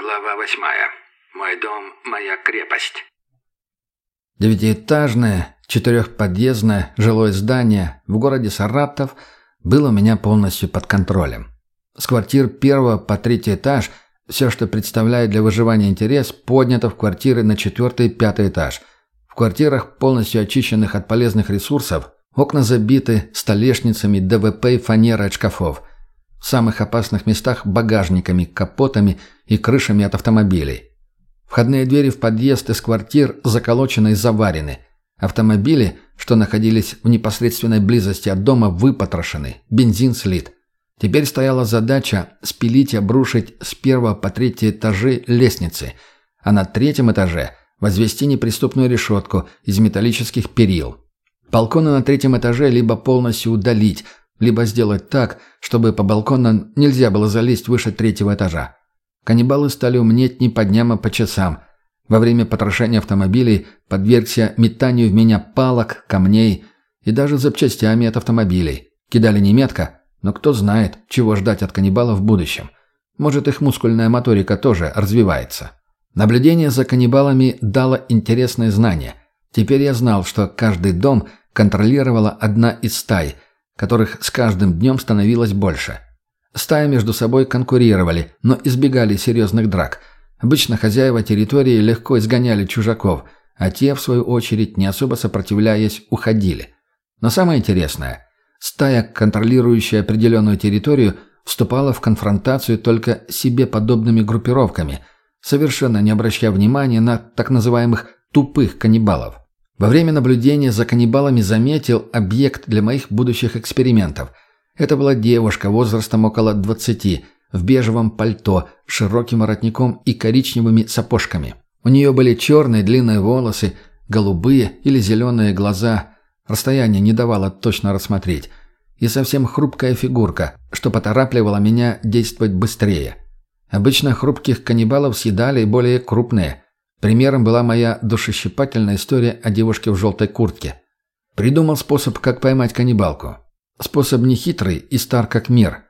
Глава восьмая. Мой дом – моя крепость. Девятиэтажное, четырехподъездное жилое здание в городе Саратов было у меня полностью под контролем. С квартир первого по третий этаж все, что представляет для выживания интерес, поднято в квартиры на четвертый и пятый этаж. В квартирах, полностью очищенных от полезных ресурсов, окна забиты столешницами, ДВП и фанерой от шкафов – в самых опасных местах багажниками, капотами и крышами от автомобилей. Входные двери в подъезд из квартир заколочены и заварены. Автомобили, что находились в непосредственной близости от дома, выпотрошены. Бензин слит. Теперь стояла задача спилить и обрушить с первого по третий этажи лестницы, а на третьем этаже возвести неприступную решетку из металлических перил. Балконы на третьем этаже либо полностью удалить – либо сделать так, чтобы по балконам нельзя было залезть выше третьего этажа. Каннибалы стали умнеть не по дням, а по часам. Во время потрошения автомобилей подвергся метанию в меня палок, камней и даже запчастями от автомобилей. Кидали не метко, но кто знает, чего ждать от каннибалов в будущем. Может, их мускульная моторика тоже развивается. Наблюдение за каннибалами дало интересное знание. Теперь я знал, что каждый дом контролировала одна из стай – которых с каждым днем становилось больше. Стаи между собой конкурировали, но избегали серьезных драк. Обычно хозяева территории легко изгоняли чужаков, а те, в свою очередь, не особо сопротивляясь, уходили. Но самое интересное, стая, контролирующая определенную территорию, вступала в конфронтацию только себе подобными группировками, совершенно не обращая внимания на так называемых «тупых каннибалов». Во время наблюдения за каннибалами заметил объект для моих будущих экспериментов. Это была девушка возрастом около 20, в бежевом пальто, с широким воротником и коричневыми сапожками. У нее были черные длинные волосы, голубые или зеленые глаза. Расстояние не давало точно рассмотреть. И совсем хрупкая фигурка, что поторапливало меня действовать быстрее. Обычно хрупких каннибалов съедали более крупные – Примером была моя душещипательная история о девушке в желтой куртке. Придумал способ, как поймать каннибалку. Способ нехитрый и стар как мир.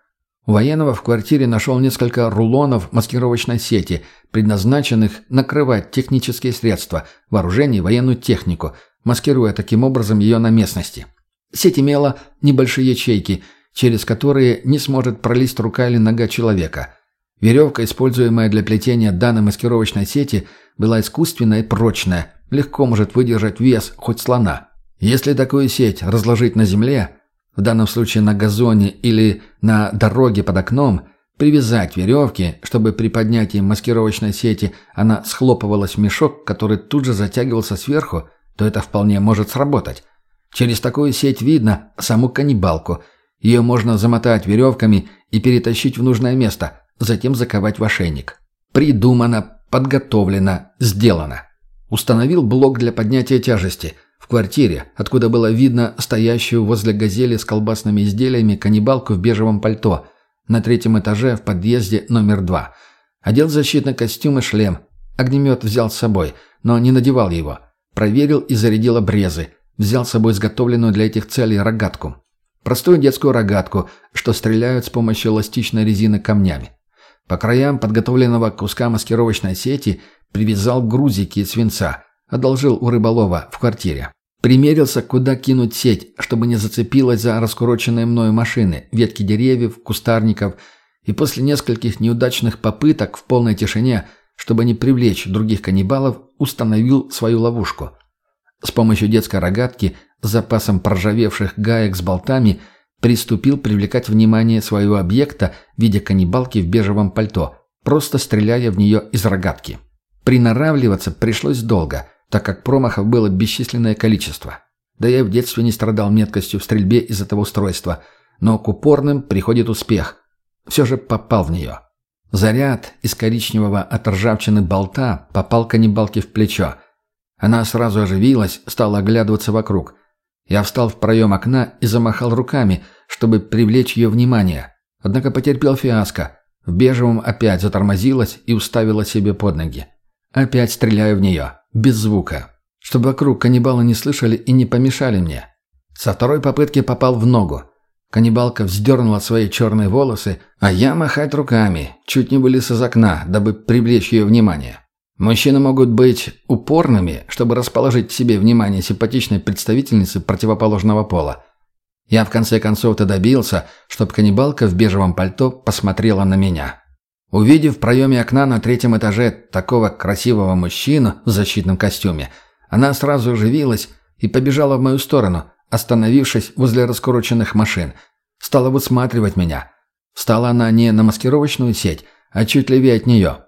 У военного в квартире нашел несколько рулонов маскировочной сети, предназначенных накрывать технические средства, вооружение и военную технику, маскируя таким образом ее на местности. Сеть имела небольшие ячейки, через которые не сможет пролезть рука или нога человека – Веревка, используемая для плетения данной маскировочной сети, была искусственная и прочная, легко может выдержать вес хоть слона. Если такую сеть разложить на земле, в данном случае на газоне или на дороге под окном, привязать веревки, чтобы при поднятии маскировочной сети она схлопывалась в мешок, который тут же затягивался сверху, то это вполне может сработать. Через такую сеть видно саму каннибалку. Ее можно замотать веревками и перетащить в нужное место, затем заковать в ошейник. Придумано, подготовлено, сделано. Установил блок для поднятия тяжести. В квартире, откуда было видно стоящую возле газели с колбасными изделиями каннибалку в бежевом пальто. На третьем этаже в подъезде номер два. Одел защитный костюм и шлем. Огнемет взял с собой, но не надевал его. Проверил и зарядил обрезы. Взял с собой изготовленную для этих целей рогатку. Простую детскую рогатку, что стреляют с помощью эластичной резины камнями. По краям подготовленного куска маскировочной сети привязал грузики свинца, одолжил у рыболова в квартире. Примерился, куда кинуть сеть, чтобы не зацепилась за раскуроченные мною машины, ветки деревьев, кустарников, и после нескольких неудачных попыток в полной тишине, чтобы не привлечь других каннибалов, установил свою ловушку. С помощью детской рогатки с запасом проржавевших гаек с болтами – приступил привлекать внимание своего объекта в виде каннибалки в бежевом пальто, просто стреляя в нее из рогатки. Приноравливаться пришлось долго, так как промахов было бесчисленное количество. Да я в детстве не страдал меткостью в стрельбе из этого устройства, но к упорным приходит успех. Все же попал в нее. Заряд из коричневого от ржавчины болта попал каннибалке в плечо. Она сразу оживилась, стала оглядываться вокруг. Я встал в проем окна и замахал руками, чтобы привлечь ее внимание. Однако потерпел фиаско. В бежевом опять затормозилась и уставила себе под ноги. Опять стреляю в нее. Без звука. Чтобы вокруг каннибалы не слышали и не помешали мне. Со второй попытки попал в ногу. Каннибалка вздернула свои черные волосы, а я махать руками, чуть не вылез из окна, дабы привлечь ее внимание. Мужчины могут быть упорными, чтобы расположить к себе внимание симпатичной представительницы противоположного пола. Я в конце концов-то добился, чтобы каннибалка в бежевом пальто посмотрела на меня. Увидев в проеме окна на третьем этаже такого красивого мужчину в защитном костюме, она сразу оживилась и побежала в мою сторону, остановившись возле раскуроченных машин. Стала высматривать меня. Встала она не на маскировочную сеть, а чуть левее от нее.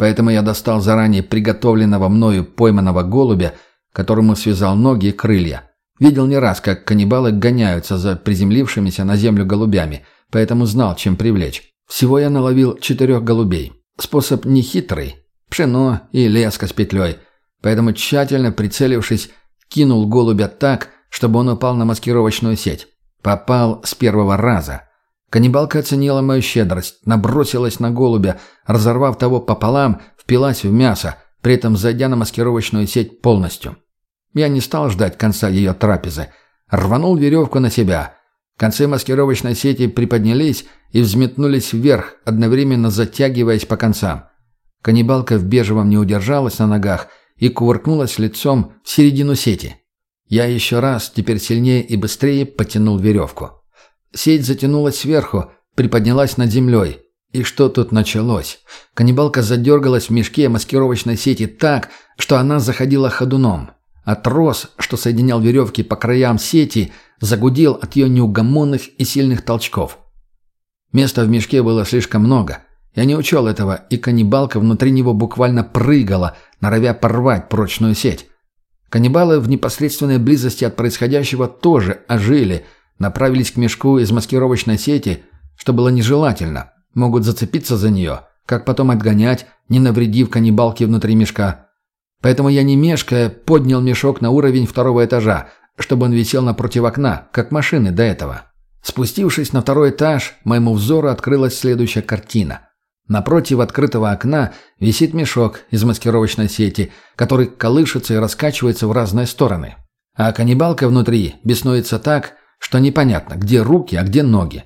Поэтому я достал заранее приготовленного мною пойманного голубя, которому связал ноги и крылья. Видел не раз, как каннибалы гоняются за приземлившимися на землю голубями, поэтому знал, чем привлечь. Всего я наловил четырех голубей. Способ нехитрый. Пшено и леска с петлей. Поэтому тщательно прицелившись, кинул голубя так, чтобы он упал на маскировочную сеть. Попал с первого раза. Каннибалка оценила мою щедрость, набросилась на голубя, разорвав того пополам, впилась в мясо, при этом зайдя на маскировочную сеть полностью. Я не стал ждать конца ее трапезы. Рванул веревку на себя. Концы маскировочной сети приподнялись и взметнулись вверх, одновременно затягиваясь по концам. Каннибалка в бежевом не удержалась на ногах и кувыркнулась лицом в середину сети. Я еще раз, теперь сильнее и быстрее, потянул веревку. Сеть затянулась сверху, приподнялась над землей. И что тут началось? Каннибалка задергалась в мешке маскировочной сети так, что она заходила ходуном. А трос, что соединял веревки по краям сети, загудел от ее неугомонных и сильных толчков. Места в мешке было слишком много. Я не учел этого, и каннибалка внутри него буквально прыгала, норовя порвать прочную сеть. Каннибалы в непосредственной близости от происходящего тоже ожили, направились к мешку из маскировочной сети, что было нежелательно. Могут зацепиться за нее, как потом отгонять, не навредив каннибалке внутри мешка. Поэтому я не мешкая поднял мешок на уровень второго этажа, чтобы он висел напротив окна, как машины до этого. Спустившись на второй этаж, моему взору открылась следующая картина – Напротив открытого окна висит мешок из маскировочной сети, который колышется и раскачивается в разные стороны. А каннибалка внутри беснуется так, что непонятно, где руки, а где ноги.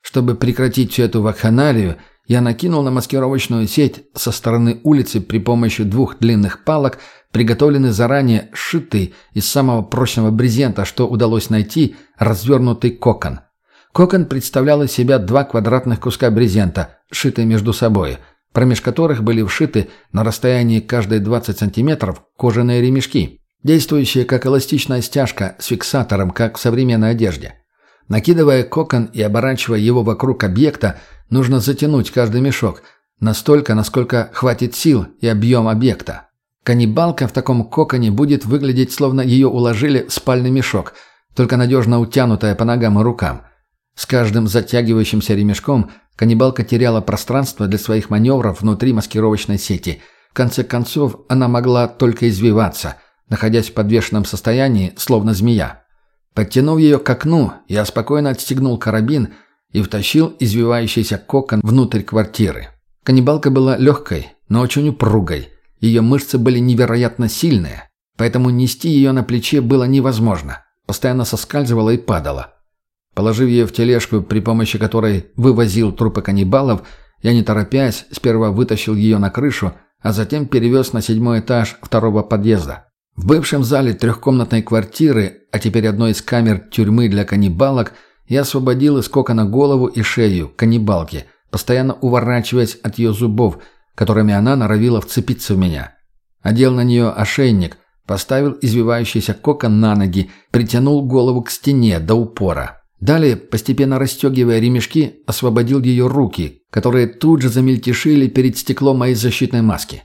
Чтобы прекратить всю эту вакханалию, я накинул на маскировочную сеть со стороны улицы при помощи двух длинных палок, приготовленный заранее сшитый из самого прочного брезента, что удалось найти, развернутый кокон – Кокон представлял из себя два квадратных куска брезента, сшитые между собой, промеж которых были вшиты на расстоянии каждые 20 сантиметров кожаные ремешки, действующие как эластичная стяжка с фиксатором, как в современной одежде. Накидывая кокон и оборачивая его вокруг объекта, нужно затянуть каждый мешок, настолько, насколько хватит сил и объем объекта. Каннибалка в таком коконе будет выглядеть, словно ее уложили в спальный мешок, только надежно утянутая по ногам и рукам. С каждым затягивающимся ремешком каннибалка теряла пространство для своих маневров внутри маскировочной сети. В конце концов, она могла только извиваться, находясь в подвешенном состоянии, словно змея. Подтянув ее к окну, я спокойно отстегнул карабин и втащил извивающийся кокон внутрь квартиры. Каннибалка была легкой, но очень упругой. Ее мышцы были невероятно сильные, поэтому нести ее на плече было невозможно. Постоянно соскальзывала и падала. Положив ее в тележку, при помощи которой вывозил трупы каннибалов, я не торопясь сперва вытащил ее на крышу, а затем перевез на седьмой этаж второго подъезда. В бывшем зале трехкомнатной квартиры, а теперь одной из камер тюрьмы для каннибалок, я освободил из кокона голову и шею каннибалки, постоянно уворачиваясь от ее зубов, которыми она норовила вцепиться в меня. Одел на нее ошейник, поставил извивающийся кокон на ноги, притянул голову к стене до упора. Далее, постепенно расстегивая ремешки, освободил ее руки, которые тут же замельтешили перед стеклом моей защитной маски.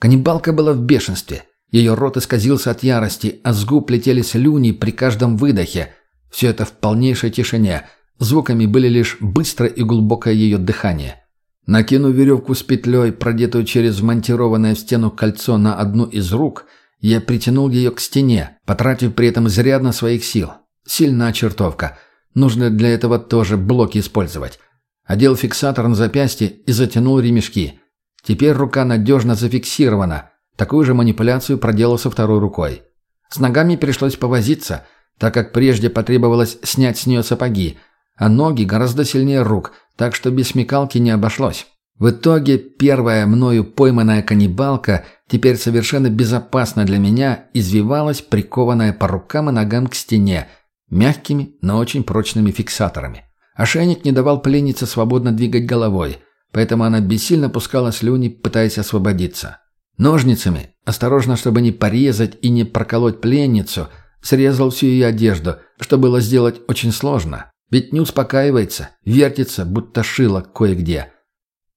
Каннибалка была в бешенстве. Ее рот исказился от ярости, а с губ летели слюни при каждом выдохе. Все это в полнейшей тишине. Звуками были лишь быстрое и глубокое ее дыхание. Накинув веревку с петлей, продетую через вмонтированное в стену кольцо на одну из рук, я притянул ее к стене, потратив при этом изрядно своих сил. Сильная чертовка – Нужно для этого тоже блоки использовать. Одел фиксатор на запястье и затянул ремешки. Теперь рука надежно зафиксирована. Такую же манипуляцию проделал со второй рукой. С ногами пришлось повозиться, так как прежде потребовалось снять с нее сапоги, а ноги гораздо сильнее рук, так что без смекалки не обошлось. В итоге первая мною пойманная каннибалка, теперь совершенно безопасно для меня, извивалась, прикованная по рукам и ногам к стене, мягкими, но очень прочными фиксаторами. Ошейник не давал пленнице свободно двигать головой, поэтому она бессильно пускала слюни, пытаясь освободиться. Ножницами, осторожно, чтобы не порезать и не проколоть пленницу, срезал всю ее одежду, что было сделать очень сложно. Ведь не успокаивается, вертится, будто шило кое-где.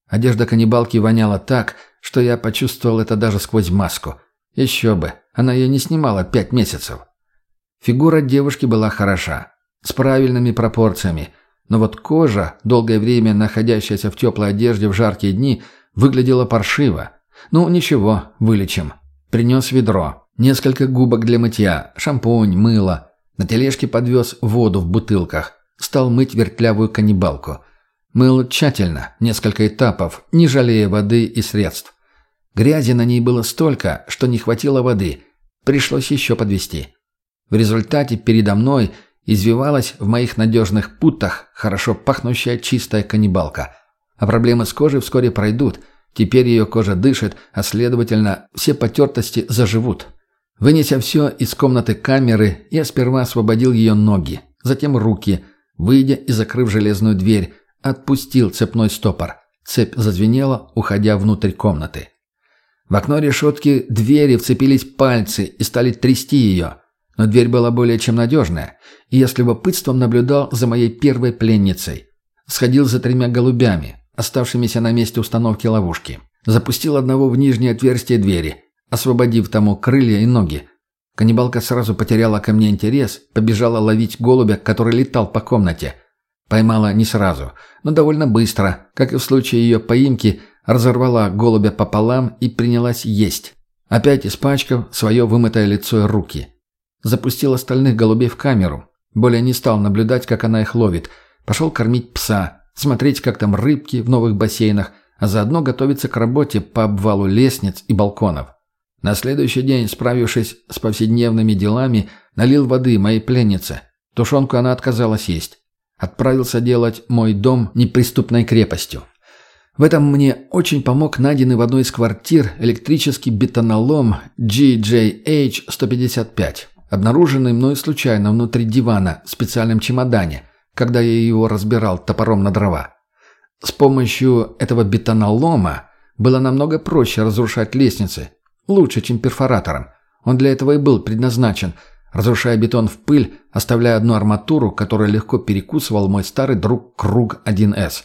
Одежда каннибалки воняла так, что я почувствовал это даже сквозь маску. Еще бы, она ее не снимала пять месяцев. Фигура девушки была хороша, с правильными пропорциями, но вот кожа, долгое время находящаяся в теплой одежде в жаркие дни, выглядела паршиво. Ну, ничего, вылечим. Принес ведро, несколько губок для мытья, шампунь, мыло. На тележке подвез воду в бутылках. Стал мыть вертлявую каннибалку. Мыл тщательно, несколько этапов, не жалея воды и средств. Грязи на ней было столько, что не хватило воды. Пришлось еще подвести. В результате передо мной – извивалась в моих надежных путах хорошо пахнущая чистая каннибалка. А проблемы с кожей вскоре пройдут. Теперь ее кожа дышит, а следовательно, все потертости заживут. Вынеся все из комнаты камеры, я сперва освободил ее ноги, затем руки, выйдя и закрыв железную дверь, отпустил цепной стопор. Цепь зазвенела, уходя внутрь комнаты. В окно решетки двери вцепились пальцы и стали трясти ее но дверь была более чем надежная, и я с любопытством наблюдал за моей первой пленницей. Сходил за тремя голубями, оставшимися на месте установки ловушки. Запустил одного в нижнее отверстие двери, освободив тому крылья и ноги. Каннибалка сразу потеряла ко мне интерес, побежала ловить голубя, который летал по комнате. Поймала не сразу, но довольно быстро, как и в случае ее поимки, разорвала голубя пополам и принялась есть, опять испачкав свое вымытое лицо и руки. Запустил остальных голубей в камеру. Более не стал наблюдать, как она их ловит. Пошел кормить пса, смотреть, как там рыбки в новых бассейнах, а заодно готовиться к работе по обвалу лестниц и балконов. На следующий день, справившись с повседневными делами, налил воды моей пленнице. Тушенку она отказалась есть. Отправился делать мой дом неприступной крепостью. В этом мне очень помог найденный в одной из квартир электрический бетонолом GJH-155 обнаруженный мной случайно внутри дивана в специальном чемодане, когда я его разбирал топором на дрова. С помощью этого бетонолома было намного проще разрушать лестницы, лучше, чем перфоратором. Он для этого и был предназначен, разрушая бетон в пыль, оставляя одну арматуру, которую легко перекусывал мой старый друг Круг 1С.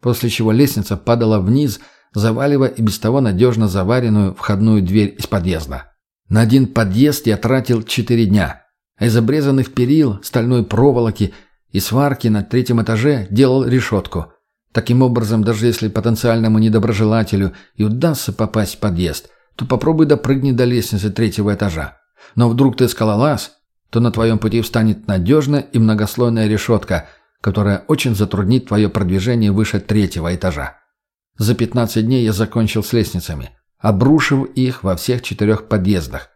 После чего лестница падала вниз, заваливая и без того надежно заваренную входную дверь из подъезда. На один подъезд я тратил четыре дня. Из обрезанных перил, стальной проволоки и сварки на третьем этаже делал решетку. Таким образом, даже если потенциальному недоброжелателю и удастся попасть в подъезд, то попробуй допрыгни до лестницы третьего этажа. Но вдруг ты скалолаз, то на твоем пути встанет надежная и многослойная решетка, которая очень затруднит твое продвижение выше третьего этажа. За 15 дней я закончил с лестницами обрушив их во всех четырех подъездах.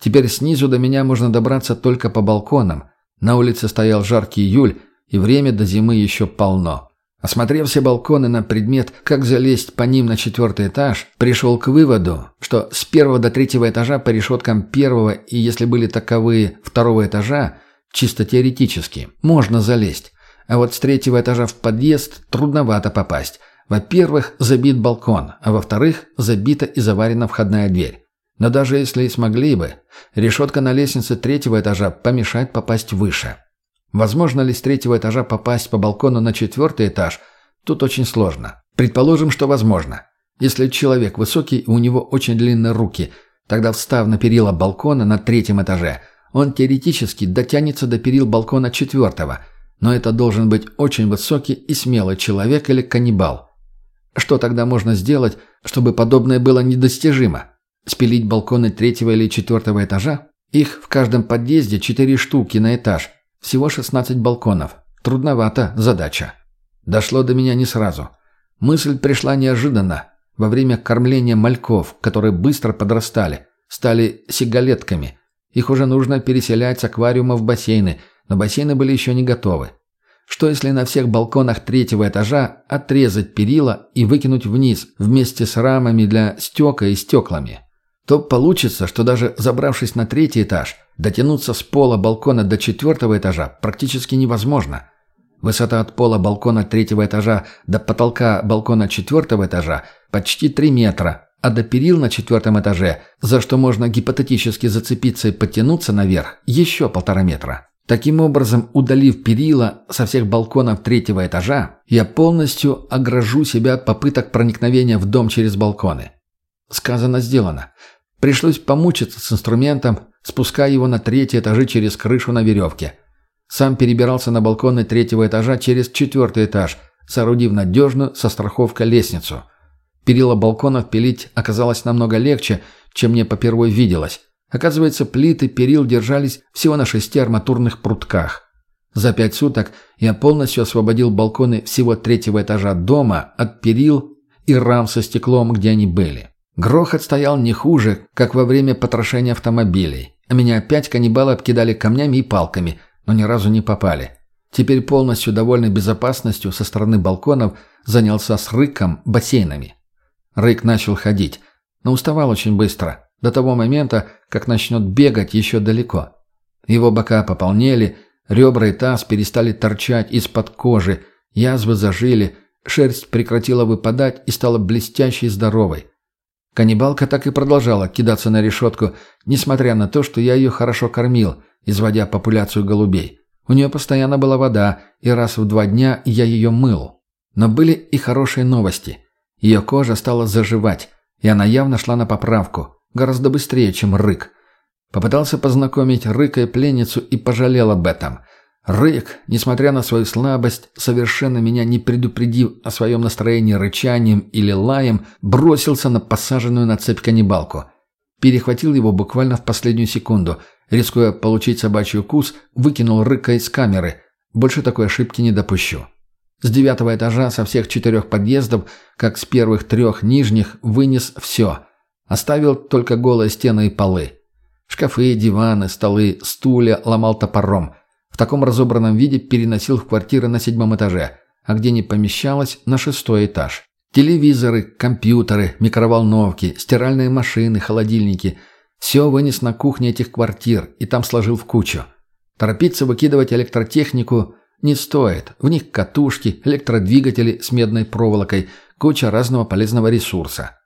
Теперь снизу до меня можно добраться только по балконам. На улице стоял жаркий июль, и время до зимы еще полно. Осмотрев все балконы на предмет, как залезть по ним на четвертый этаж, пришел к выводу, что с первого до третьего этажа по решеткам первого и, если были таковые, второго этажа, чисто теоретически, можно залезть. А вот с третьего этажа в подъезд трудновато попасть, во-первых, забит балкон, а во-вторых, забита и заварена входная дверь. Но даже если и смогли бы, решетка на лестнице третьего этажа помешает попасть выше. Возможно ли с третьего этажа попасть по балкону на четвертый этаж, тут очень сложно. Предположим, что возможно. Если человек высокий и у него очень длинные руки, тогда встав на перила балкона на третьем этаже, он теоретически дотянется до перил балкона четвертого, но это должен быть очень высокий и смелый человек или каннибал. Что тогда можно сделать, чтобы подобное было недостижимо? Спилить балконы третьего или четвертого этажа? Их в каждом подъезде четыре штуки на этаж. Всего 16 балконов. Трудновато задача. Дошло до меня не сразу. Мысль пришла неожиданно. Во время кормления мальков, которые быстро подрастали, стали сигалетками. Их уже нужно переселять с аквариума в бассейны, но бассейны были еще не готовы. Что если на всех балконах третьего этажа отрезать перила и выкинуть вниз вместе с рамами для стека и стеклами? То получится, что даже забравшись на третий этаж, дотянуться с пола балкона до четвертого этажа практически невозможно. Высота от пола балкона третьего этажа до потолка балкона четвертого этажа почти 3 метра, а до перил на четвертом этаже, за что можно гипотетически зацепиться и подтянуться наверх, еще полтора метра. Таким образом, удалив перила со всех балконов третьего этажа, я полностью огражу себя от попыток проникновения в дом через балконы. Сказано, сделано. Пришлось помучиться с инструментом, спуская его на третий этажи через крышу на веревке. Сам перебирался на балконы третьего этажа через четвертый этаж, соорудив надежную со страховкой лестницу. Перила балконов пилить оказалось намного легче, чем мне попервой виделось. Оказывается, плиты перил держались всего на шести арматурных прутках. За пять суток я полностью освободил балконы всего третьего этажа дома от перил и рам со стеклом, где они были. Грохот стоял не хуже, как во время потрошения автомобилей. А меня опять каннибалы обкидали камнями и палками, но ни разу не попали. Теперь полностью довольный безопасностью со стороны балконов занялся с Рыком бассейнами. Рык начал ходить, но уставал очень быстро – до того момента, как начнет бегать еще далеко. Его бока пополнели, ребра и таз перестали торчать из-под кожи, язвы зажили, шерсть прекратила выпадать и стала блестящей и здоровой. Каннибалка так и продолжала кидаться на решетку, несмотря на то, что я ее хорошо кормил, изводя популяцию голубей. У нее постоянно была вода, и раз в два дня я ее мыл. Но были и хорошие новости. Ее кожа стала заживать, и она явно шла на поправку – Гораздо быстрее, чем Рык. Попытался познакомить Рыка и пленницу и пожалел об этом. Рык, несмотря на свою слабость, совершенно меня не предупредив о своем настроении рычанием или лаем, бросился на посаженную на цепь каннибалку. Перехватил его буквально в последнюю секунду. Рискуя получить собачий укус, выкинул Рыка из камеры. Больше такой ошибки не допущу. С девятого этажа со всех четырех подъездов, как с первых трех нижних, вынес все – Оставил только голые стены и полы. Шкафы, диваны, столы, стулья ломал топором. Таком разобранном виде переносил в квартиры на седьмом этаже, а где не помещалось, на шестой этаж. Телевизоры, компьютеры, микроволновки, стиральные машины, холодильники – все вынес на кухне этих квартир и там сложил в кучу. Торопиться выкидывать электротехнику не стоит. В них катушки, электродвигатели с медной проволокой, куча разного полезного ресурса.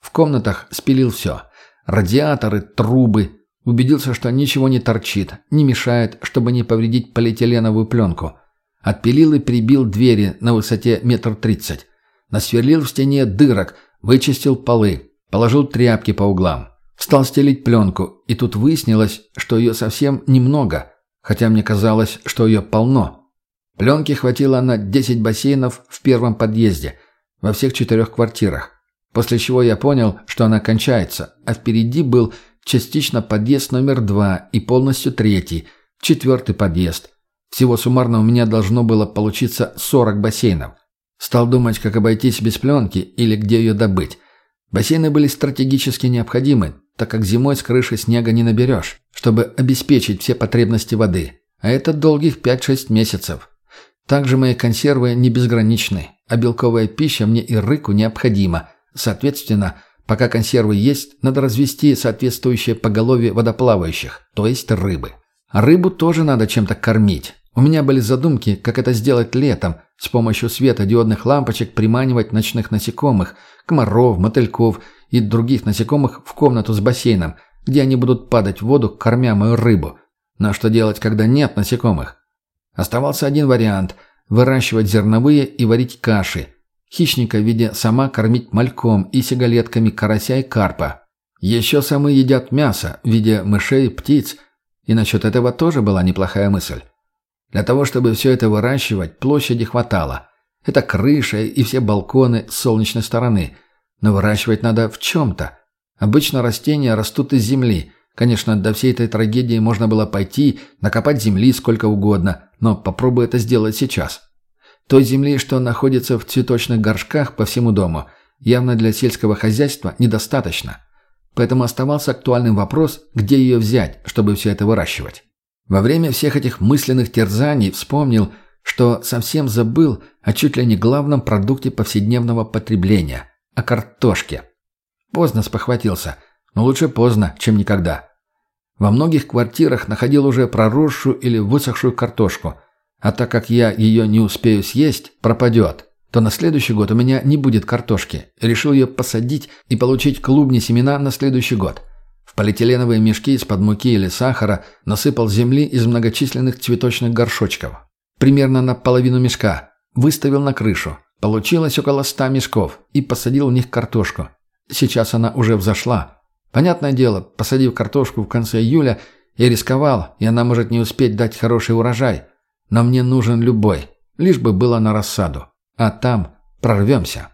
В комнатах спилил все. Радиаторы, трубы. Убедился, что ничего не торчит, не мешает, чтобы не повредить полиэтиленовую пленку. Отпилил и прибил двери на высоте метр тридцать. Насверлил в стене дырок, вычистил полы, положил тряпки по углам. Стал стелить пленку, и тут выяснилось, что ее совсем немного, хотя мне казалось, что ее полно. Пленки хватило на 10 бассейнов в первом подъезде, во всех четырех квартирах. После чего я понял, что она кончается, а впереди был частично подъезд номер два и полностью третий, четвертый подъезд. Всего суммарно у меня должно было получиться 40 бассейнов. Стал думать, как обойтись без пленки или где ее добыть. Бассейны были стратегически необходимы, так как зимой с крыши снега не наберешь, чтобы обеспечить все потребности воды. А это долгих 5-6 месяцев. Также мои консервы не безграничны, а белковая пища мне и рыку необходима – Соответственно, пока консервы есть, надо развести соответствующее поголовье водоплавающих, то есть рыбы. Рыбу тоже надо чем-то кормить. У меня были задумки, как это сделать летом, с помощью светодиодных лампочек приманивать ночных насекомых, комаров, мотыльков и других насекомых в комнату с бассейном, где они будут падать в воду, кормя мою рыбу. Но что делать, когда нет насекомых? Оставался один вариант – выращивать зерновые и варить каши – Хищника в виде сама кормить мальком и сигалетками карася и карпа. Еще самы едят мясо в виде мышей, птиц. И насчет этого тоже была неплохая мысль. Для того, чтобы все это выращивать, площади хватало. Это крыша и все балконы с солнечной стороны. Но выращивать надо в чем-то. Обычно растения растут из земли. Конечно, до всей этой трагедии можно было пойти, накопать земли сколько угодно, но попробуй это сделать сейчас. Той земли, что находится в цветочных горшках по всему дому, явно для сельского хозяйства недостаточно. Поэтому оставался актуальным вопрос, где ее взять, чтобы все это выращивать. Во время всех этих мысленных терзаний вспомнил, что совсем забыл о чуть ли не главном продукте повседневного потребления – о картошке. Поздно спохватился, но лучше поздно, чем никогда. Во многих квартирах находил уже проросшую или высохшую картошку, а так как я ее не успею съесть, пропадет, то на следующий год у меня не будет картошки. Решил ее посадить и получить клубни семена на следующий год. В полиэтиленовые мешки из-под муки или сахара насыпал земли из многочисленных цветочных горшочков. Примерно на половину мешка. Выставил на крышу. Получилось около ста мешков. И посадил в них картошку. Сейчас она уже взошла. Понятное дело, посадив картошку в конце июля, я рисковал, и она может не успеть дать хороший урожай. Но мне нужен любой, лишь бы было на рассаду. А там прорвемся.